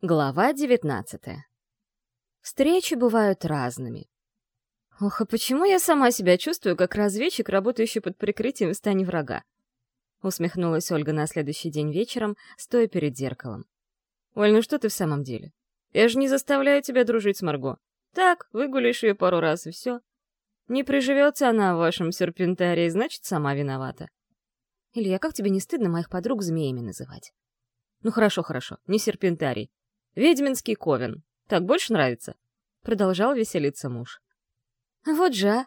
Глава девятнадцатая. Встречи бывают разными. Ох, а почему я сама себя чувствую как разведчик, работающий под прикрытием в стане врага? Усмехнулась Ольга на следующий день вечером, стоя перед зеркалом. Оль, ну что ты в самом деле? Я же не заставляю тебя дружить с Марго. Так, выгулишь ее пару раз и все. Не приживется она в вашем серпентарии, значит, сама виновата. Илья, как тебе не стыдно моих подруг змеями называть? Ну хорошо, хорошо, не серпентарий. Ведьминский ковен. Так больше нравится?» Продолжал веселиться муж. «Вот же, а!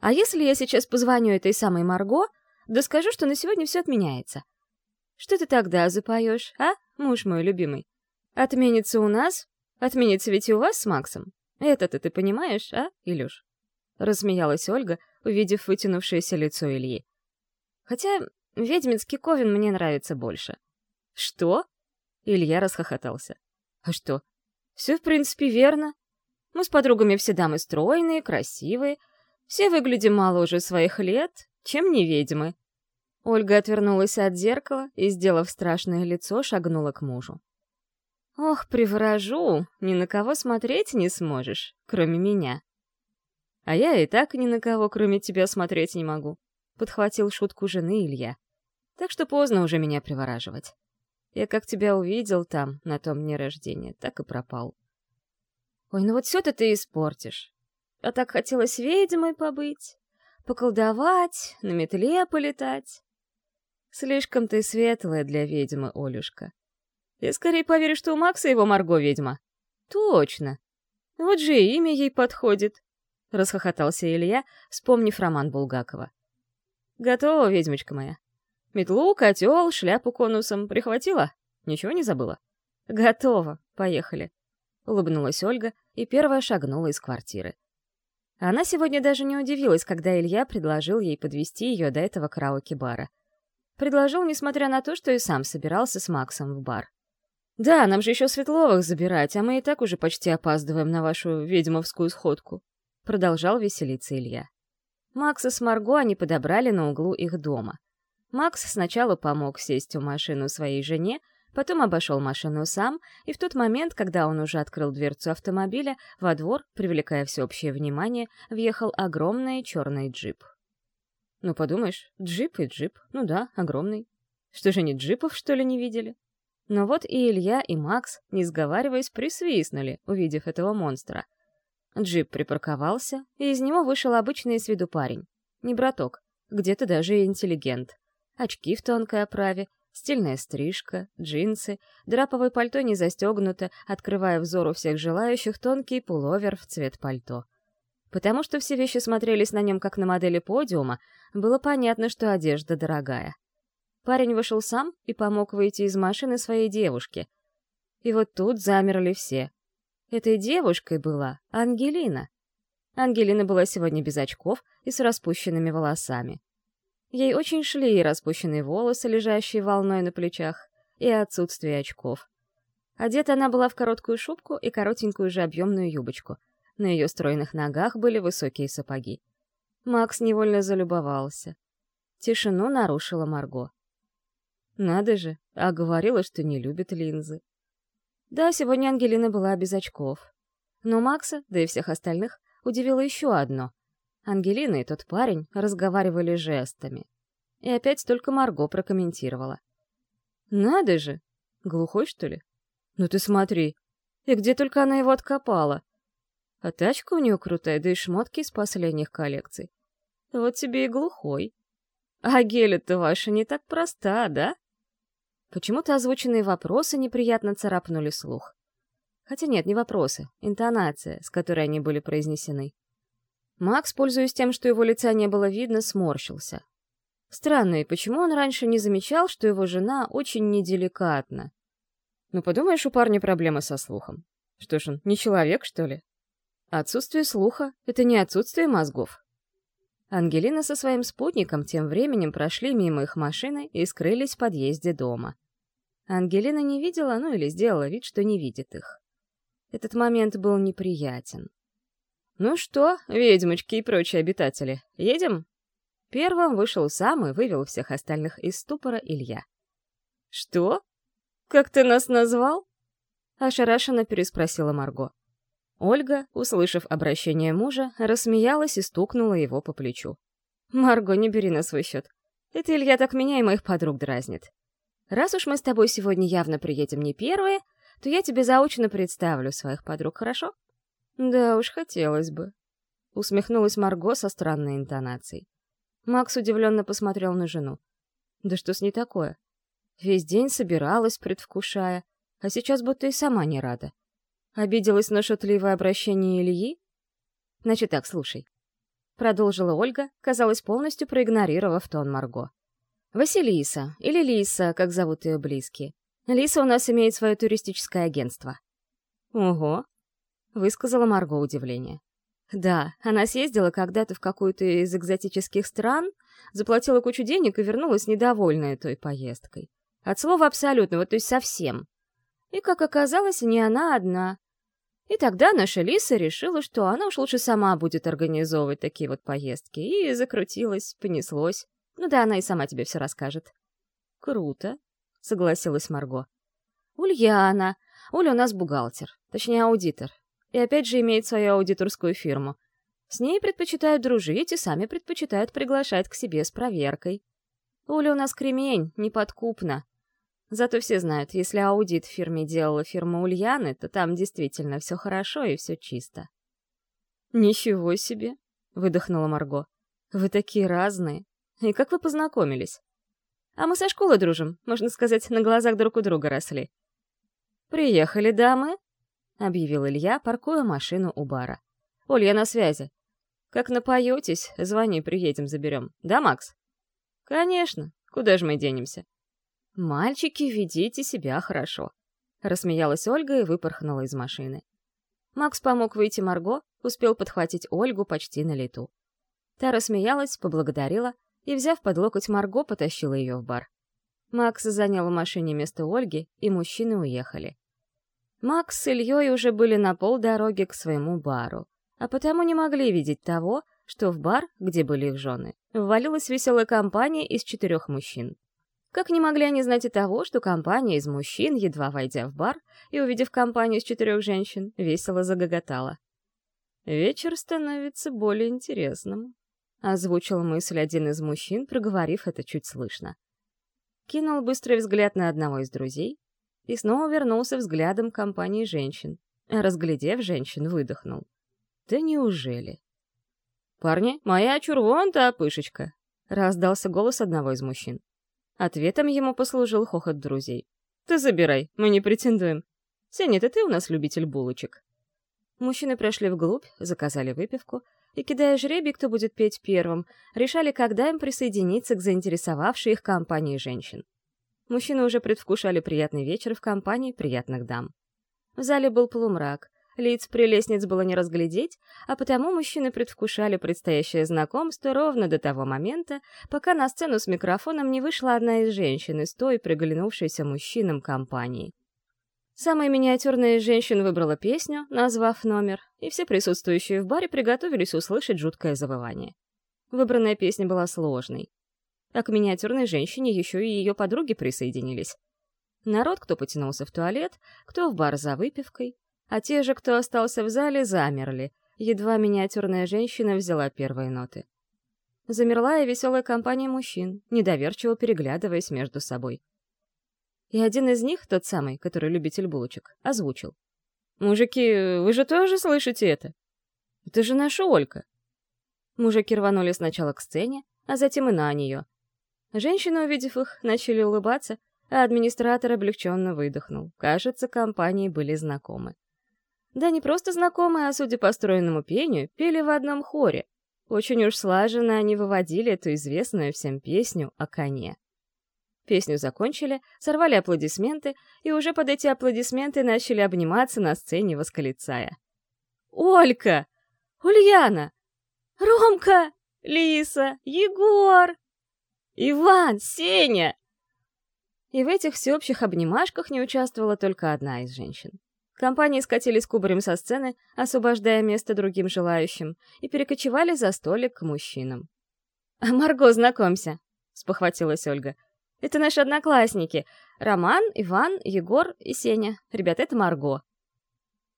А если я сейчас позвоню этой самой Марго, да скажу, что на сегодня все отменяется? Что ты тогда запоешь, а, муж мой любимый? Отменится у нас? Отменится ведь и у вас с Максом? Это-то ты понимаешь, а, Илюш?» Рассмеялась Ольга, увидев вытянувшееся лицо Ильи. «Хотя ведьминский ковен мне нравится больше». «Что?» Илья расхохотался. А что? Все, в принципе, верно. Мы с подругами все дамы стройные, красивые, все выглядим моложе своих лет, чем не ведьмы. Ольга отвернулась от зеркала и, сделав страшное лицо, шагнула к мужу. «Ох, приворожу, ни на кого смотреть не сможешь, кроме меня». «А я и так ни на кого, кроме тебя, смотреть не могу», — подхватил шутку жены Илья. «Так что поздно уже меня привораживать». Я как тебя увидел там, на том дне рождения, так и пропал. Ой, ну вот все-то ты испортишь. А так хотелось ведьмой побыть, поколдовать, на метле полетать. Слишком ты светлая для ведьмы, Олюшка. Я скорее поверю, что у Макса его Марго ведьма. Точно. Вот же имя ей подходит. Расхохотался Илья, вспомнив роман Булгакова. Готова, ведьмочка моя. Метлу, котел, шляпу конусом прихватила? Ничего не забыла? Готово, поехали. Улыбнулась Ольга и первая шагнула из квартиры. Она сегодня даже не удивилась, когда Илья предложил ей подвести ее до этого караоке-бара. Предложил, несмотря на то, что и сам собирался с Максом в бар. «Да, нам же еще Светловых забирать, а мы и так уже почти опаздываем на вашу ведьмовскую сходку», — продолжал веселиться Илья. Макса с Марго они подобрали на углу их дома. Макс сначала помог сесть в машину своей жене, потом обошел машину сам, и в тот момент, когда он уже открыл дверцу автомобиля, во двор, привлекая всеобщее внимание, въехал огромный черный джип. Ну, подумаешь, джип и джип, ну да, огромный. Что же они джипов, что ли, не видели? Но вот и Илья, и Макс, не сговариваясь, присвистнули, увидев этого монстра. Джип припарковался, и из него вышел обычный с виду парень. Не браток, где-то даже интеллигент очки в тонкой оправе, стильная стрижка, джинсы, драповое пальто не застегнуто, открывая взору всех желающих тонкий пуловер в цвет пальто. Потому что все вещи смотрелись на нем как на модели подиума, было понятно, что одежда дорогая. Парень вышел сам и помог выйти из машины своей девушке. И вот тут замерли все. Этой девушкой была Ангелина. Ангелина была сегодня без очков и с распущенными волосами. Ей очень шли и распущенные волосы, лежащие волной на плечах, и отсутствие очков. Одета она была в короткую шубку и коротенькую же объемную юбочку. На ее стройных ногах были высокие сапоги. Макс невольно залюбовался. Тишину нарушила Марго. Надо же, а говорила, что не любит линзы. Да, сегодня Ангелина была без очков. Но Макса, да и всех остальных, удивило еще одно — Ангелина и тот парень разговаривали жестами. И опять только Марго прокомментировала. «Надо же! Глухой, что ли? Ну ты смотри! И где только она его откопала! А тачка у нее крутая, да и шмотки из последних коллекций. Вот тебе и глухой. А геля-то ваша не так проста, да?» Почему-то озвученные вопросы неприятно царапнули слух. Хотя нет, не вопросы, интонация, с которой они были произнесены. Макс, пользуясь тем, что его лица не было видно, сморщился. Странно, и почему он раньше не замечал, что его жена очень неделикатна? Ну, подумаешь, у парня проблемы со слухом. Что ж он, не человек, что ли? Отсутствие слуха — это не отсутствие мозгов. Ангелина со своим спутником тем временем прошли мимо их машины и скрылись в подъезде дома. Ангелина не видела, ну или сделала вид, что не видит их. Этот момент был неприятен. «Ну что, ведьмочки и прочие обитатели, едем?» Первым вышел сам и вывел всех остальных из ступора Илья. «Что? Как ты нас назвал?» — ошарашенно переспросила Марго. Ольга, услышав обращение мужа, рассмеялась и стукнула его по плечу. «Марго, не бери на свой счет. Это Илья так меня и моих подруг дразнит. Раз уж мы с тобой сегодня явно приедем не первые, то я тебе заочно представлю своих подруг, хорошо?» «Да уж, хотелось бы», — усмехнулась Марго со странной интонацией. Макс удивленно посмотрел на жену. «Да что с ней такое? Весь день собиралась, предвкушая, а сейчас будто и сама не рада. Обиделась на шутливое обращение Ильи? Значит так, слушай. Продолжила Ольга, казалось, полностью проигнорировав тон Марго. Василиса, или Лиса, как зовут ее близкие. Лиса у нас имеет свое туристическое агентство. Ого, высказала Марго удивление. Да, она съездила когда-то в какую-то из экзотических стран, заплатила кучу денег и вернулась недовольная той поездкой. От слова абсолютного, то есть совсем. И, как оказалось, не она одна. И тогда наша Лиса решила, что она уж лучше сама будет организовывать такие вот поездки. И закрутилась, понеслось. Ну да, она и сама тебе все расскажет. Круто, согласилась Марго. Ульяна. Уля у нас бухгалтер, точнее аудитор. И опять же имеет свою аудиторскую фирму. С ней предпочитают дружить и сами предпочитают приглашать к себе с проверкой. Уля у нас кремень, неподкупна. Зато все знают, если аудит в фирме делала фирма Ульяны, то там действительно все хорошо и все чисто. «Ничего себе!» — выдохнула Марго. «Вы такие разные. И как вы познакомились?» «А мы со школы дружим, можно сказать, на глазах друг у друга росли». «Приехали, дамы!» — объявил Илья, паркуя машину у бара. «Оль, я на связи. Как напоетесь, звони, приедем, заберем. Да, Макс?» «Конечно. Куда же мы денемся?» «Мальчики, ведите себя хорошо», — рассмеялась Ольга и выпорхнула из машины. Макс помог выйти Марго, успел подхватить Ольгу почти на лету. Та рассмеялась, поблагодарила и, взяв под локоть Марго, потащила ее в бар. Макс занял в машине место Ольги, и мужчины уехали. Макс с Ильей уже были на полдороги к своему бару, а потому не могли видеть того, что в бар, где были их жены, ввалилась веселая компания из четырех мужчин. Как не могли они знать и того, что компания из мужчин, едва войдя в бар и увидев компанию из четырех женщин, весело загоготала. «Вечер становится более интересным», — озвучил мысль один из мужчин, проговорив это чуть слышно. Кинул быстрый взгляд на одного из друзей и снова вернулся взглядом к компании женщин. Разглядев женщин, выдохнул. «Да неужели?» «Парни, моя чурвон-то пышечка!» — раздался голос одного из мужчин. Ответом ему послужил хохот друзей. «Ты забирай, мы не претендуем. Сеня, это ты у нас любитель булочек». Мужчины прошли вглубь, заказали выпивку и, кидая жребий, кто будет петь первым, решали, когда им присоединиться к заинтересовавшей их компании женщин. Мужчины уже предвкушали приятный вечер в компании приятных дам. В зале был полумрак, Лиц прелестниц было не разглядеть, а потому мужчины предвкушали предстоящее знакомство ровно до того момента, пока на сцену с микрофоном не вышла одна из женщин из той, приглянувшейся мужчинам компании. Самая миниатюрная из женщин выбрала песню, назвав номер, и все присутствующие в баре приготовились услышать жуткое завывание. Выбранная песня была сложной. А к миниатюрной женщине еще и ее подруги присоединились. Народ, кто потянулся в туалет, кто в бар за выпивкой, а те же, кто остался в зале, замерли. Едва миниатюрная женщина взяла первые ноты. Замерла и веселая компания мужчин, недоверчиво переглядываясь между собой. И один из них, тот самый, который любитель булочек, озвучил. «Мужики, вы же тоже слышите это? Это же наша Олька!» Мужики рванули сначала к сцене, а затем и на нее. Женщины, увидев их, начали улыбаться, а администратор облегченно выдохнул. Кажется, компании были знакомы. Да не просто знакомые, а, судя по стройному пению, пели в одном хоре. Очень уж слаженно они выводили эту известную всем песню о коне. Песню закончили, сорвали аплодисменты, и уже под эти аплодисменты начали обниматься на сцене, восклицая. «Олька! Ульяна! Ромка! Лиса! Егор! Иван! Сеня!» И в этих всеобщих обнимашках не участвовала только одна из женщин. Компании скатились кубарем со сцены, освобождая место другим желающим, и перекочевали за столик к мужчинам. «А Марго, знакомься!» — спохватилась Ольга. «Это наши одноклассники. Роман, Иван, Егор и Сеня. Ребята, это Марго.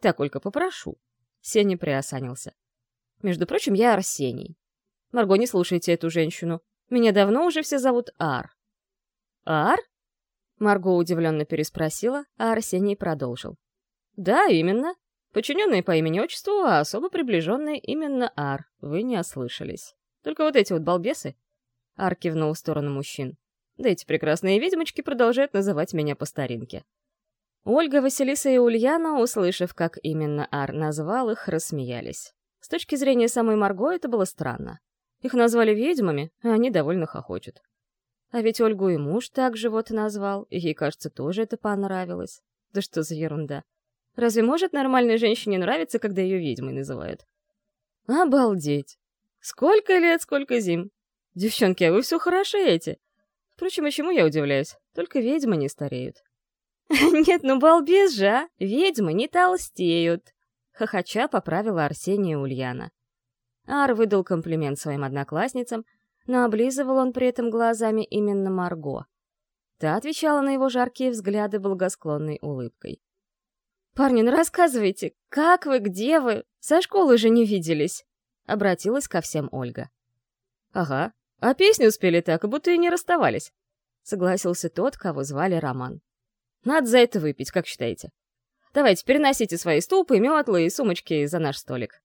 Так, Ольга, попрошу. Сеня приосанился. Между прочим, я Арсений. Марго, не слушайте эту женщину. Меня давно уже все зовут Ар. Ар? Марго удивленно переспросила, а Арсений продолжил. Да, именно. Подчиненные по имени-отчеству, а особо приближенные именно Ар. Вы не ослышались. Только вот эти вот балбесы... Ар кивнул в сторону мужчин. Да эти прекрасные ведьмочки продолжают называть меня по старинке. Ольга, Василиса и Ульяна, услышав, как именно Ар назвал их, рассмеялись. С точки зрения самой Марго это было странно. Их назвали ведьмами, а они довольно хохочут. А ведь Ольгу и муж так вот назвал, и ей, кажется, тоже это понравилось. Да что за ерунда. Разве может нормальной женщине нравиться, когда ее ведьмой называют? Обалдеть! Сколько лет, сколько зим! Девчонки, а вы все хорошеете. Впрочем, а чему я удивляюсь? Только ведьмы не стареют. Нет, ну балбес же, а! Ведьмы не толстеют! Хохоча поправила Арсения Ульяна. Ар выдал комплимент своим одноклассницам, но облизывал он при этом глазами именно Марго. Та отвечала на его жаркие взгляды благосклонной улыбкой. «Парни, ну рассказывайте, как вы, где вы? Со школы же не виделись!» — обратилась ко всем Ольга. «Ага, а песни успели так, будто и не расставались», — согласился тот, кого звали Роман. «Надо за это выпить, как считаете? Давайте, переносите свои ступы, метлы и сумочки за наш столик».